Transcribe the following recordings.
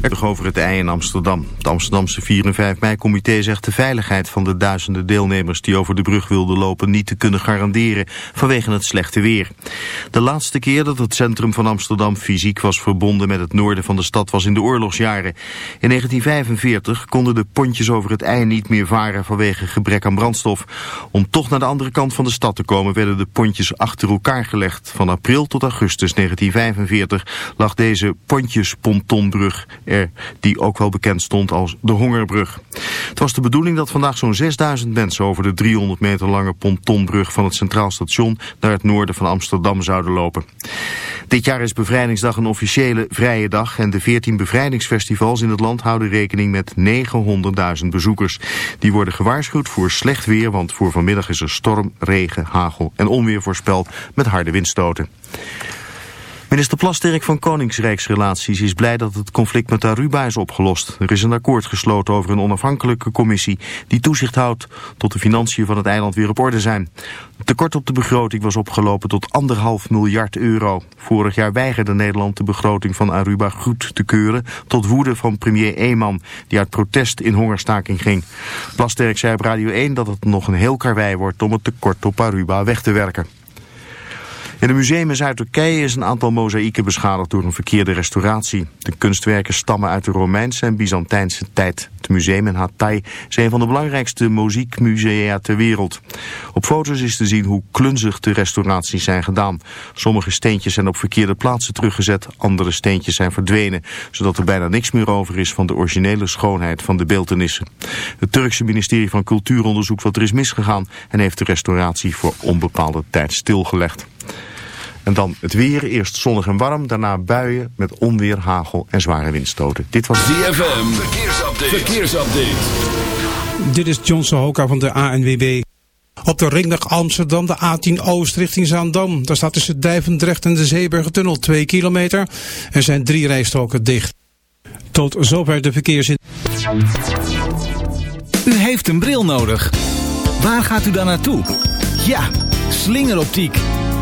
Er over het ei in Amsterdam. Het Amsterdamse 4 en 5 mei-comité zegt de veiligheid van de duizenden deelnemers die over de brug wilden lopen niet te kunnen garanderen vanwege het slechte weer. De laatste keer dat het centrum van Amsterdam fysiek was verbonden met het noorden van de stad was in de oorlogsjaren. In 1945 konden de pontjes over het ei niet meer varen vanwege gebrek aan brandstof. Om toch naar de andere kant van de stad te komen werden de pontjes achter elkaar gelegd. Van april tot augustus 1945 lag deze pontjespontonbrug er, die ook wel bekend stond als de Hongerbrug. Het was de bedoeling dat vandaag zo'n 6000 mensen over de 300 meter lange pontonbrug van het Centraal Station naar het noorden van Amsterdam zouden lopen. Dit jaar is Bevrijdingsdag een officiële vrije dag en de 14 bevrijdingsfestivals in het land houden rekening met 900.000 bezoekers. Die worden gewaarschuwd voor slecht weer, want voor vanmiddag is er storm, regen, hagel en onweer voorspeld met harde windstoten. Minister Plasterk van Koningsrijksrelaties is blij dat het conflict met Aruba is opgelost. Er is een akkoord gesloten over een onafhankelijke commissie die toezicht houdt tot de financiën van het eiland weer op orde zijn. Het tekort op de begroting was opgelopen tot anderhalf miljard euro. Vorig jaar weigerde Nederland de begroting van Aruba goed te keuren tot woede van premier Eeman die uit protest in hongerstaking ging. Plasterk zei op Radio 1 dat het nog een heel karwei wordt om het tekort op Aruba weg te werken. In een museum in Zuid-Turkije is een aantal mozaïeken beschadigd door een verkeerde restauratie. De kunstwerken stammen uit de Romeinse en Byzantijnse tijd. Het museum in Hatay is een van de belangrijkste muziekmusea ter wereld. Op foto's is te zien hoe klunzig de restauraties zijn gedaan. Sommige steentjes zijn op verkeerde plaatsen teruggezet, andere steentjes zijn verdwenen, zodat er bijna niks meer over is van de originele schoonheid van de beeldenissen. Het Turkse ministerie van Cultuur onderzoekt wat er is misgegaan en heeft de restauratie voor onbepaalde tijd stilgelegd. En dan het weer, eerst zonnig en warm, daarna buien met onweer, hagel en zware windstoten. Dit was ZFM, verkeersupdate. verkeersupdate. Dit is John Sohoka van de ANWB. Op de ringweg Amsterdam, de A10 Oost richting Zaandam. Daar staat tussen Dijvendrecht en de Zeeburgertunnel 2 kilometer. Er zijn drie rijstroken dicht. Tot zover de verkeersin. U heeft een bril nodig. Waar gaat u dan naartoe? Ja, slingeroptiek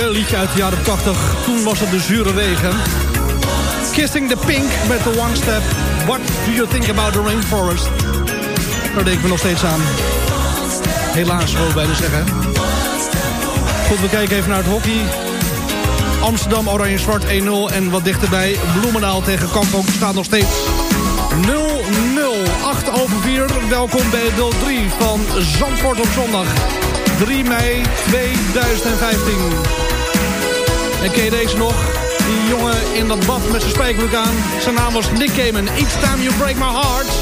Liedje uit de jaren 80. Toen was het de zure regen. Kissing the Pink met de One Step. What do you think about the rainforest? Daar denken we nog steeds aan. Helaas, zou ik bijna zeggen. Goed, we kijken even naar het hockey. Amsterdam Oranje-Zwart 1-0. En wat dichterbij, Bloemendaal tegen Kampong staat nog steeds 0-0. 8 over 4. Welkom bij deel 3 van Zandvoort op zondag. 3 mei 2015. En ken je deze nog? Die jongen in dat bad met zijn spijkerbroek aan. Zijn naam was Nick Cayman. Each time you break my heart.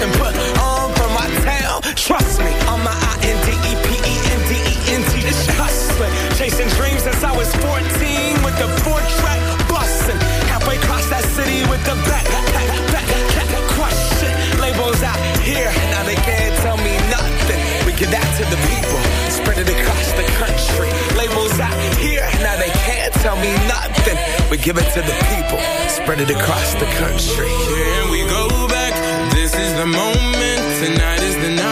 and put on for my town. Trust me, on my I-N-D-E-P-E-N-D-E-N-T. This hustling. Chasing dreams since I was 14 with the four track busting. Halfway across that city with the back, back, back, back, crush. Labels out here, now they can't tell me nothing. We give that to the people, spread it across the country. Labels out here, now they can't tell me nothing. We give it to the people, spread it across the country. Here the moment. Tonight is the night.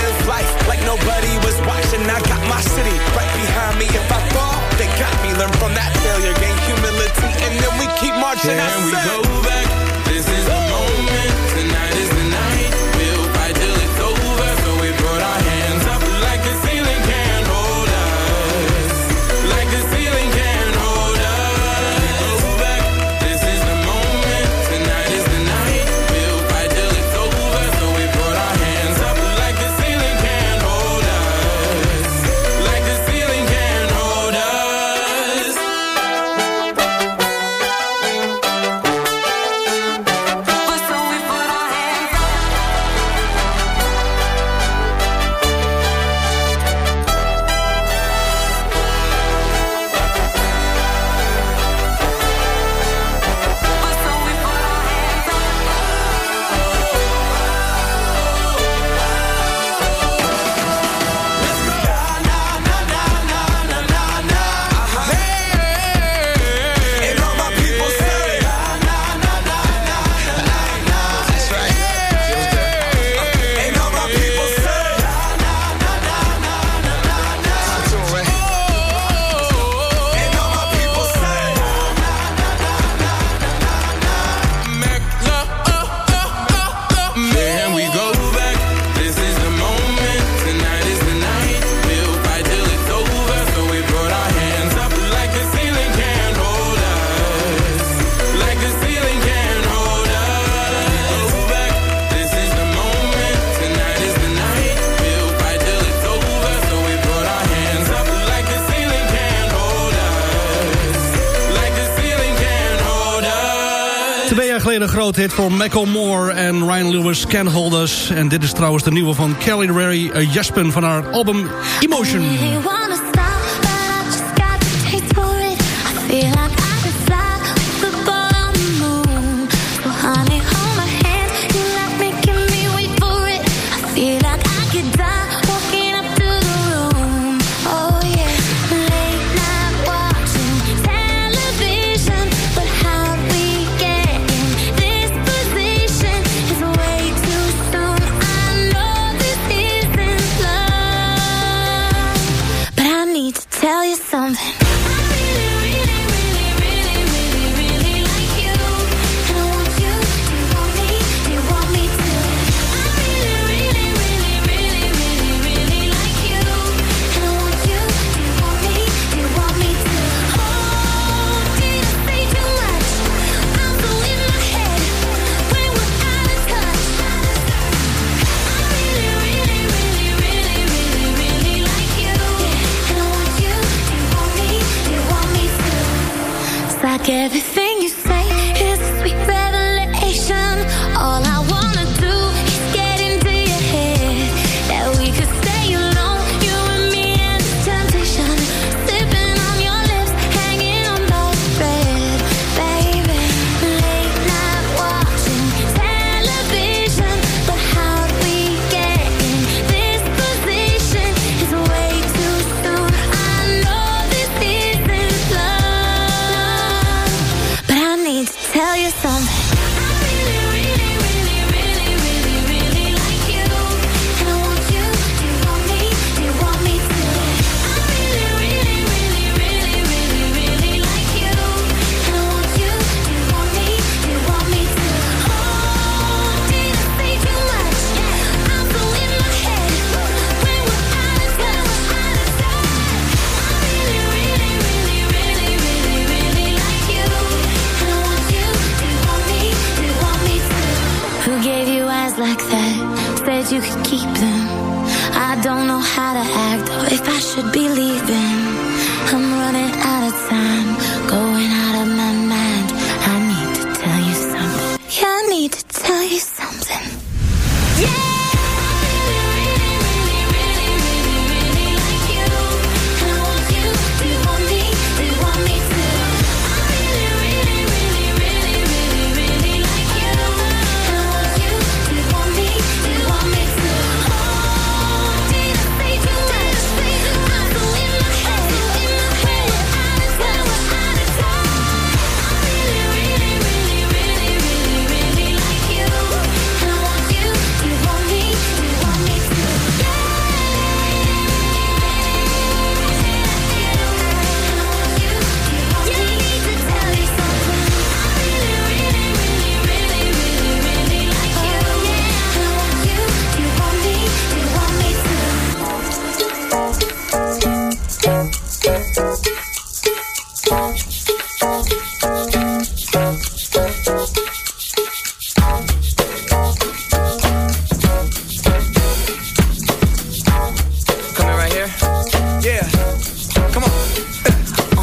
Learn from that failure, gain humility, and then we keep marching. Can we go Twee jaar geleden een groot hit voor Macklemore en Ryan Lewis, Can Hold Us. En dit is trouwens de nieuwe van Kelly Ray uh, Jaspen van haar album Emotion.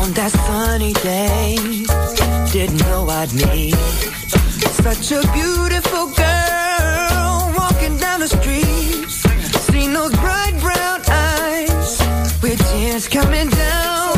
on that sunny day. Didn't know I'd meet such a beautiful girl walking down the street. Seen those bright brown eyes with tears coming down.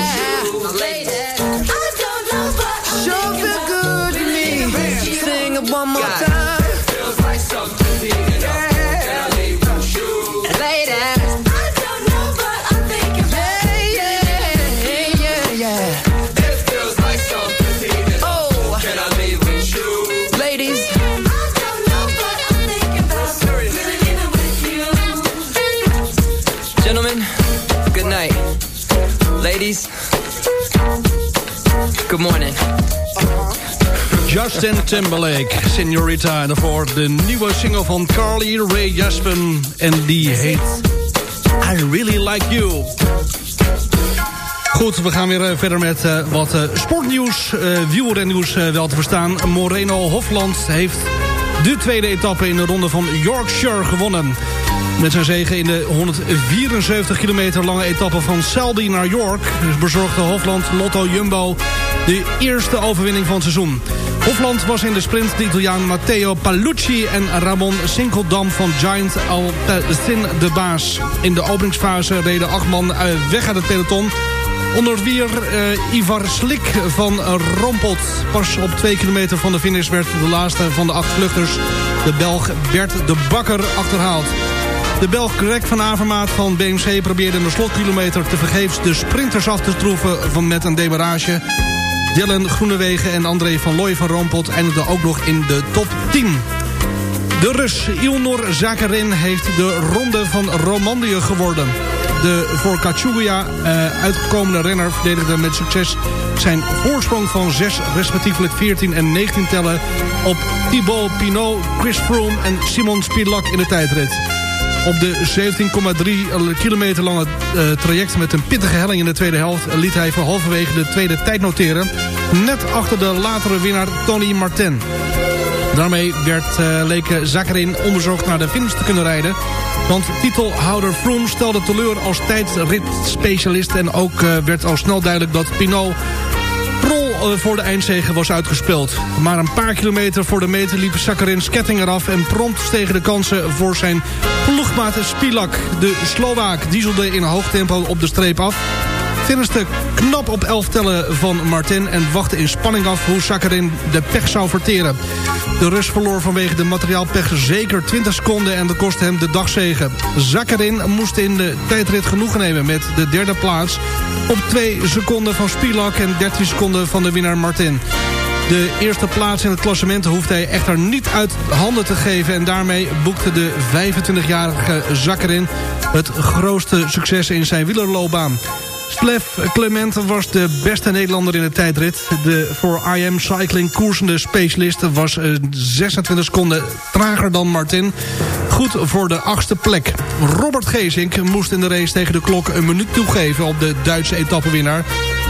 Justin Timberlake, Senorita. En daarvoor de nieuwe single van Carly Rae Jepsen. En die heet I Really Like You. Goed, we gaan weer eh, verder met uh, wat uh, sportnieuws, uh, wielrennieuws wel te verstaan. Moreno Hofland heeft de tweede etappe in de ronde van Yorkshire gewonnen. Met zijn zegen in de 174 kilometer lange etappe van Selby naar York... bezorgde Hofland Lotto Jumbo de eerste overwinning van het seizoen. Hofland was in de sprint de Italiaan Matteo Palucci en Ramon Sinkeldam van Giant Alpecin de baas. In de openingsfase reden acht man weg uit het peloton... Onder wier uh, Ivar Slik van Rompot. Pas op twee kilometer van de finish werd de laatste van de acht vluchters... de Belg Bert de Bakker achterhaald. De Belg Greg van Avermaat van BMC probeerde in de slotkilometer te vergeefs de sprinters af te troeven van met een demarage. Dylan Groenewegen en André van Looy van Rompot eindigden ook nog in de top 10. De Rus Ilnor Zakarin heeft de ronde van Romandie geworden. De voor Kachuya uh, uitgekomene renner verdedigde met succes zijn voorsprong van 6, respectievelijk 14 en 19 tellen op Thibaut Pinot, Chris Froome en Simon Spilak in de tijdrit. Op de 17,3 kilometer lange uh, traject met een pittige helling in de tweede helft... liet hij voor halverwege de tweede tijd noteren. Net achter de latere winnaar Tony Martin. Daarmee werd uh, Leke Zakarin onbezorgd naar de finish te kunnen rijden. Want titelhouder Froome stelde teleur als tijdritspecialist... en ook werd al snel duidelijk dat Pinot voor de eindzegen was uitgespeeld. Maar een paar kilometer voor de meter liep Sakarin sketting eraf... en prompt stegen de kansen voor zijn ploegmaat Spilak. De Slovaak dieselde in hoog tempo op de streep af. Finiste knap op 11 tellen van Martin... en wachtte in spanning af hoe Sakarin de pech zou verteren. De Rus verloor vanwege de materiaalpech zeker 20 seconden... en dat kostte hem de dagzegen. Zakarin moest in de tijdrit genoegen nemen met de derde plaats... op 2 seconden van Spilak en 13 seconden van de winnaar Martin. De eerste plaats in het klassement hoeft hij echter niet uit handen te geven... en daarmee boekte de 25-jarige Zakarin het grootste succes in zijn wielerloopbaan. Stef Clement was de beste Nederlander in de tijdrit. De voor IM Cycling koersende specialist was 26 eh, seconden trager dan Martin. Goed voor de achtste plek. Robert Geesink moest in de race tegen de klok een minuut toegeven op de Duitse etappenwinnaar.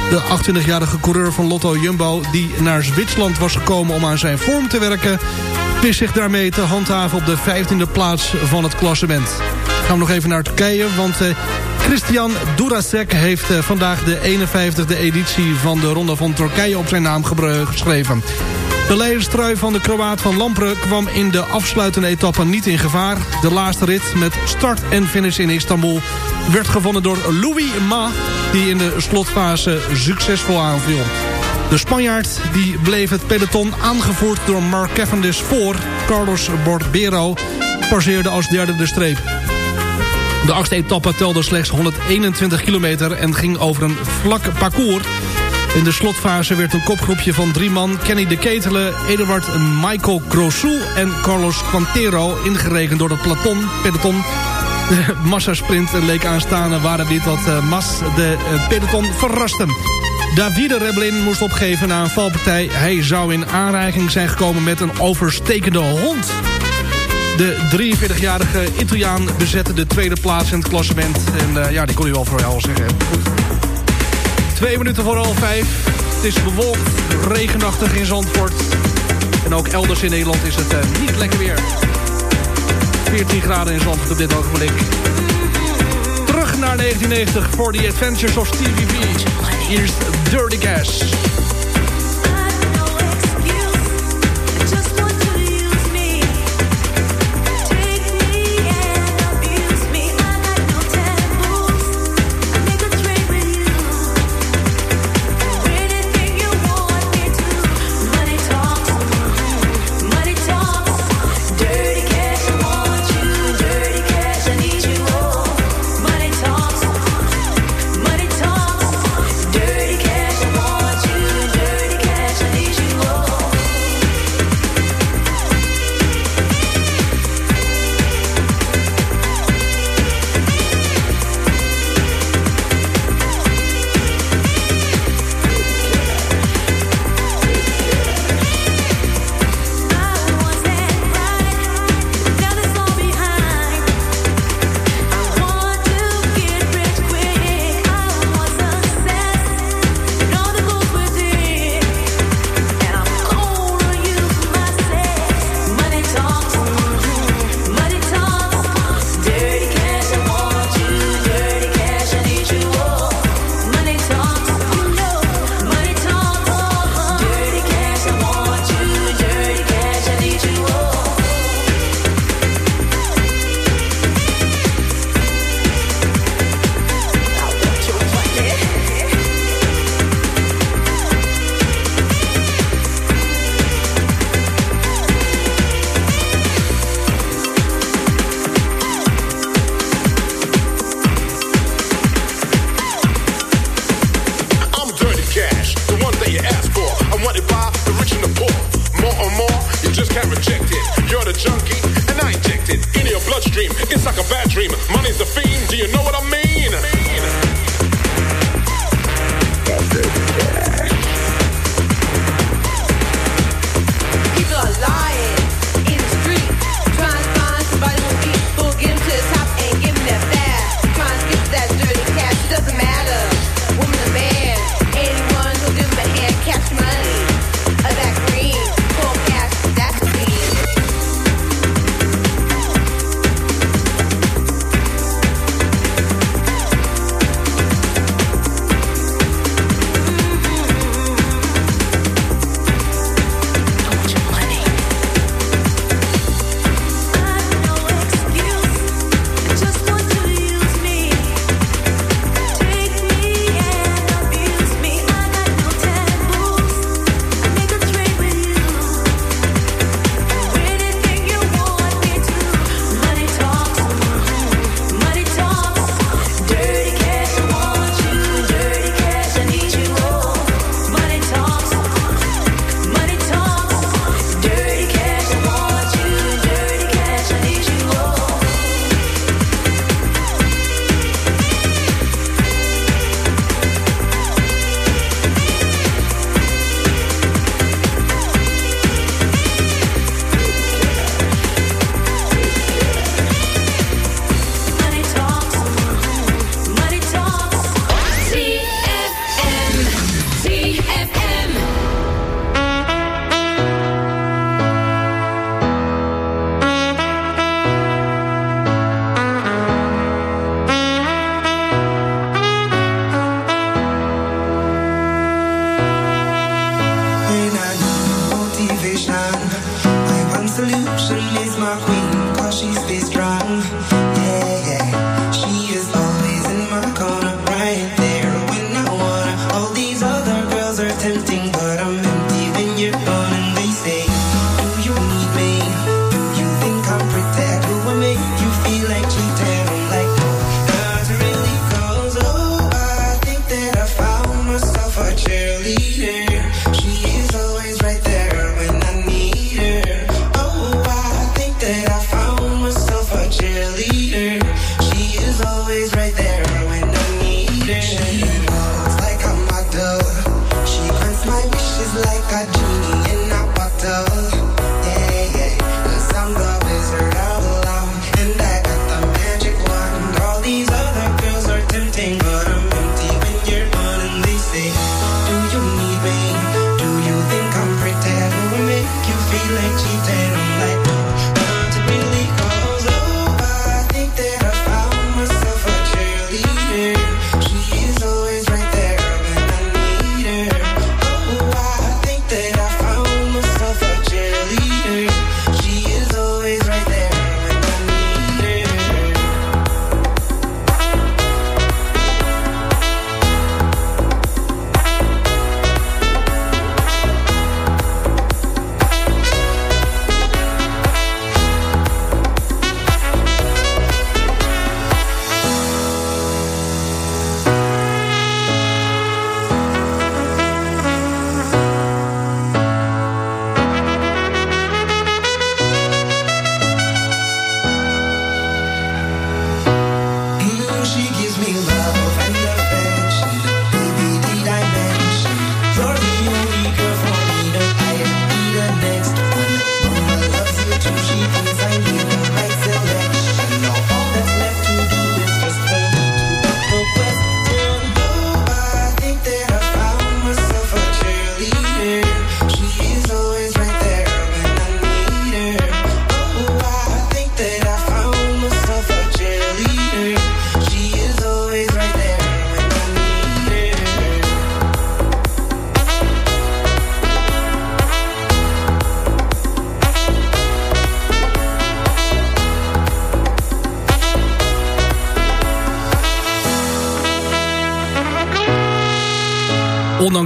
De 28-jarige coureur van Lotto Jumbo die naar Zwitserland was gekomen om aan zijn vorm te werken... wist zich daarmee te handhaven op de 15e plaats van het klassement. Gaan we nog even naar Turkije, want... Christian Durasek heeft uh, vandaag de 51e editie van de Ronde van Turkije op zijn naam geschreven. De leiderstrui van de Kroaat van Lampre kwam in de afsluitende etappe niet in gevaar. De laatste rit met start en finish in Istanbul werd gewonnen door Louis Ma... die in de slotfase succesvol aanviel. De Spanjaard die bleef het peloton aangevoerd door Mark Cavendish voor. Carlos Bordero passeerde als derde de streep. De achtste etappe telde slechts 121 kilometer en ging over een vlak parcours. In de slotfase werd een kopgroepje van drie man... Kenny de Ketelen, Eduard Michael Grossou en Carlos Quantero... ingerekend door het platon, peloton. De massasprint leek aanstaande waren dit dat uh, Mas de uh, peloton verraste. Davide Reblin moest opgeven na een valpartij. Hij zou in aanraking zijn gekomen met een overstekende hond. De 43-jarige Italiaan bezette de tweede plaats in het klassement. En uh, ja, die kon u wel voor jou zeggen. Twee minuten voor half vijf. Het is bewolkt, regenachtig in Zandvoort. En ook elders in Nederland is het uh, niet lekker weer. 14 graden in Zandvoort op dit ogenblik. Terug naar 1990 voor The Adventures of Stevie V. Hier is Dirty Cash.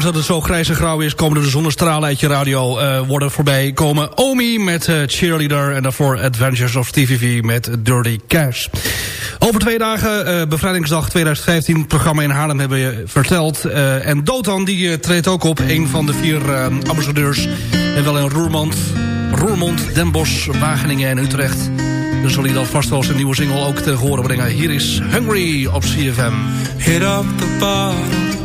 Dat het zo grijs en grauw is... komen er de zonnestralen uit je radio uh, worden voorbij komen. Omi met uh, Cheerleader en daarvoor Adventures of TVV met Dirty Cash. Over twee dagen, uh, bevrijdingsdag 2015, het programma in Haarlem hebben we verteld. en Dotan die treedt ook op, een van de vier ambassadeurs. En wel in Roermond, Roermond, Den Bosch, Wageningen en Utrecht. Dus zal hij dan vast wel zijn nieuwe single ook te horen brengen. Hier is Hungry op CFM. Hit up the.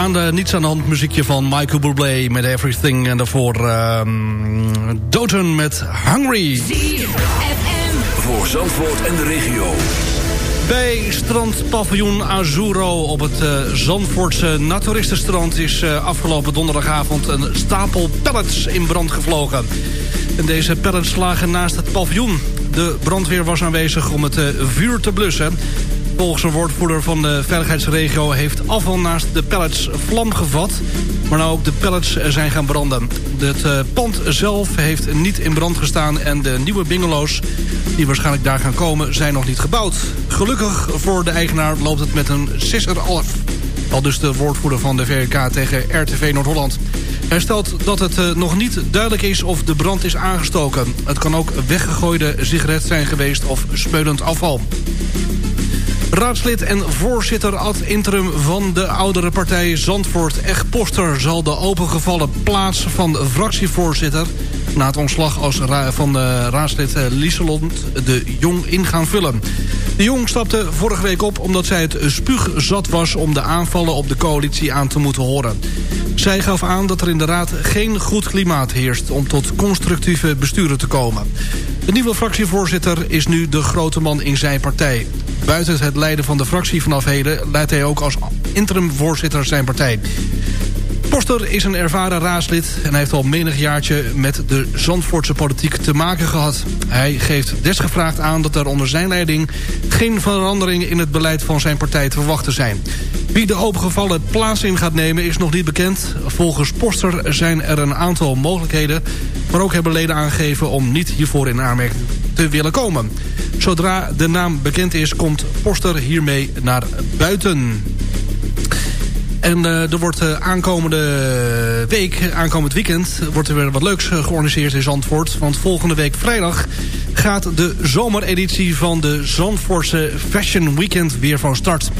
aan de niets aan de hand muziekje van Michael Bublé met Everything. En daarvoor uh, Doten met Hungry. Voor Zandvoort en de regio. Bij strandpaviljoen Azuro op het uh, Zandvoortse naturistenstrand... is uh, afgelopen donderdagavond een stapel pallets in brand gevlogen. En deze pallets lagen naast het paviljoen. De brandweer was aanwezig om het uh, vuur te blussen... Volgens een woordvoerder van de veiligheidsregio... heeft afval naast de pallets vlam gevat... maar nou ook de pallets zijn gaan branden. Het uh, pand zelf heeft niet in brand gestaan... en de nieuwe bungalows die waarschijnlijk daar gaan komen... zijn nog niet gebouwd. Gelukkig voor de eigenaar loopt het met een sisser af. Al dus de woordvoerder van de VRK tegen RTV Noord-Holland. Hij stelt dat het uh, nog niet duidelijk is of de brand is aangestoken. Het kan ook weggegooide sigaret zijn geweest of speulend afval. Raadslid en voorzitter ad interim van de oudere partij Zandvoort Poster zal de opengevallen plaats van fractievoorzitter na het ontslag als van de raadslid eh, Lieselond de Jong in gaan vullen. De Jong stapte vorige week op omdat zij het spuug zat was... om de aanvallen op de coalitie aan te moeten horen. Zij gaf aan dat er in de Raad geen goed klimaat heerst... om tot constructieve besturen te komen. De nieuwe fractievoorzitter is nu de grote man in zijn partij. Buiten het leiden van de fractie vanaf heden... leidt hij ook als interimvoorzitter zijn partij. Poster is een ervaren raadslid en heeft al menig jaartje met de Zandvoortse politiek te maken gehad. Hij geeft desgevraagd aan dat er onder zijn leiding geen veranderingen in het beleid van zijn partij te verwachten zijn. Wie de opengevallen plaats in gaat nemen is nog niet bekend. Volgens Poster zijn er een aantal mogelijkheden, maar ook hebben leden aangegeven om niet hiervoor in aanmerking te willen komen. Zodra de naam bekend is, komt Poster hiermee naar buiten. En uh, er wordt uh, aankomende week, aankomend weekend... wordt er weer wat leuks uh, georganiseerd in Zandvoort. Want volgende week vrijdag gaat de zomereditie van de Zandvoortse Fashion Weekend weer van start.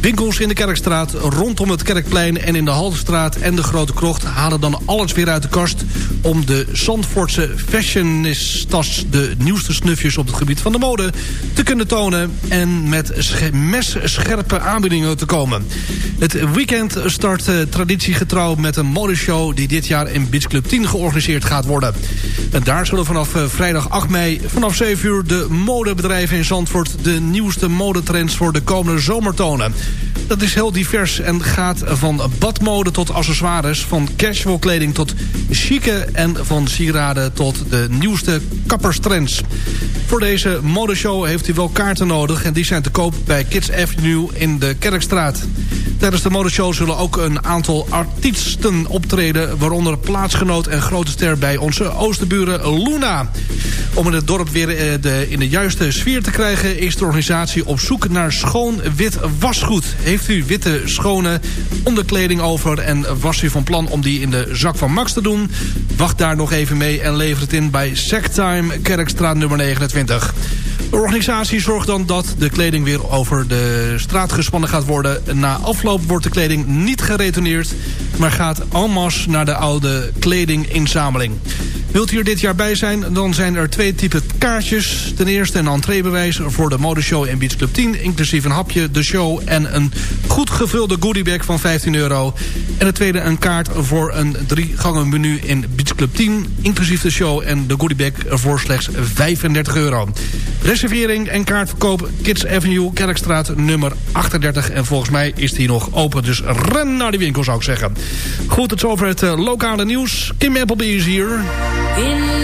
Winkels in de Kerkstraat, rondom het Kerkplein en in de Haltestraat en de Grote Krocht... halen dan alles weer uit de kast om de Zandvoortse fashionistas... de nieuwste snufjes op het gebied van de mode te kunnen tonen... en met messcherpe aanbiedingen te komen. Het weekend start uh, traditiegetrouw met een modeshow... die dit jaar in Beach Club 10 georganiseerd gaat worden. En daar zullen vanaf uh, vrijdag 8 mei vanaf 7 uur de modebedrijven in Zandvoort... de nieuwste modetrends voor de komende zomer tonen. Dat is heel divers en gaat van badmode tot accessoires... van casual kleding tot chique en van sieraden tot de nieuwste kapperstrends. Voor deze modeshow heeft u wel kaarten nodig... en die zijn te koop bij Kids Avenue in de Kerkstraat. Tijdens de modeshow zullen ook een aantal artiesten optreden... waaronder plaatsgenoot en grote ster bij onze oosterburen Luna. Om in het dorp weer eh, de, in de juiste sfeer te krijgen... is de organisatie op zoek naar schoon wit wasgoed. Heeft u witte, schone onderkleding over... en was u van plan om die in de zak van Max te doen? Wacht daar nog even mee en lever het in bij Sectime Kerkstraat nummer 29. De organisatie zorgt dan dat de kleding weer over de straat gespannen gaat worden. Na afloop wordt de kleding niet geretourneerd... maar gaat almas naar de oude kledinginzameling. Wilt u er dit jaar bij zijn, dan zijn er twee typen kaartjes. Ten eerste een entreebewijs voor de modeshow in Beach Club 10... inclusief een hapje, de show en een goed gevulde goodiebag van 15 euro. En de tweede een kaart voor een drie gangen menu in Beach Club 10... inclusief de show en de goodiebag voor slechts 35 euro. Reservering en kaartverkoop Kids Avenue, Kerkstraat nummer 38. En volgens mij is die nog open, dus ren naar die winkel zou ik zeggen. Goed, tot zover het uh, lokale nieuws. Kim Appleby is hier. In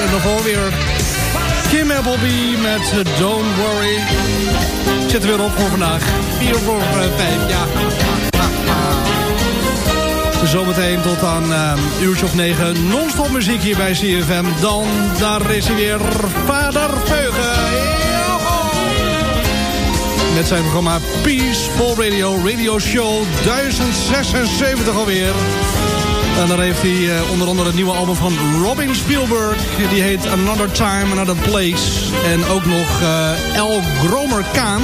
En daarvoor weer Kim Appleby met eh, Don't Worry. Zit er weer op voor vandaag. 4 voor 5, ja. Zometeen tot aan uh, uurtje of 9 non-stop muziek hier bij CFM. Dan, daar is hij weer, Vader Veugen. Met zijn programma Peaceful Radio, Radio Show 1076 alweer. En daar heeft hij uh, onder andere het nieuwe album van Robin Spielberg. Die heet Another Time, Another Place. En ook nog uh, El Gromer Kaan.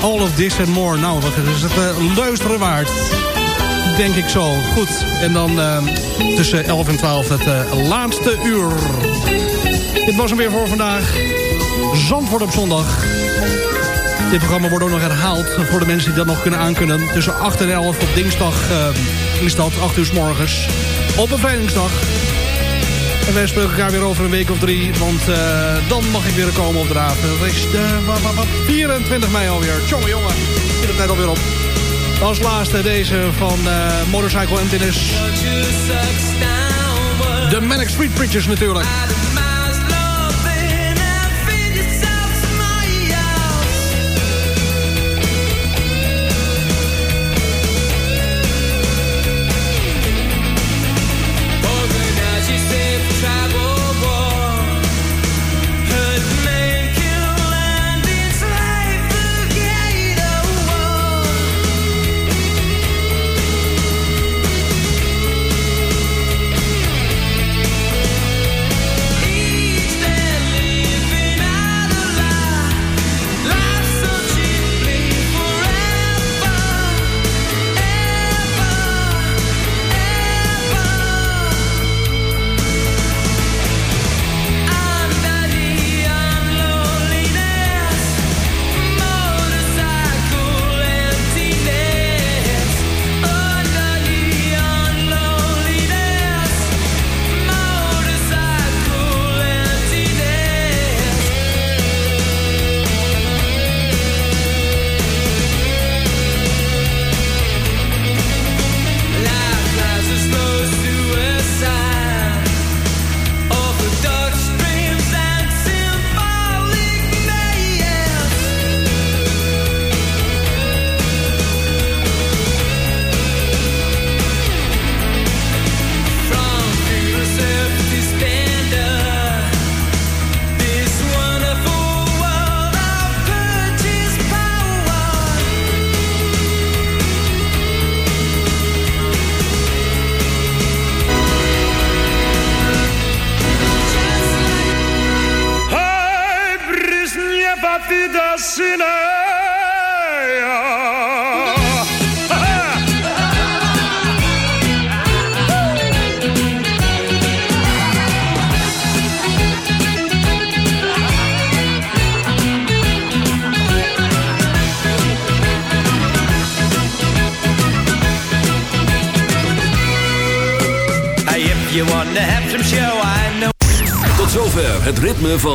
All of this and more. Nou, wat is het uh, luisteren waard. Denk ik zo. Goed. En dan tussen 11 en 12 het laatste uur. Dit was hem weer voor vandaag. Zandvoort op zondag. Dit programma wordt ook nog herhaald voor de mensen die dat nog kunnen aankunnen. Tussen 8 en 11 op dinsdag is dat, 8 uur s morgens. Op een veilingsdag. En wij spreken elkaar weer over een week of drie. Want uh, dan mag ik weer komen opdraven. Dat is de 24 mei alweer. Tjonge jongen, zit het net alweer op. Als laatste deze van uh, Motorcycle Emptiness. De Manic Street Preachers natuurlijk.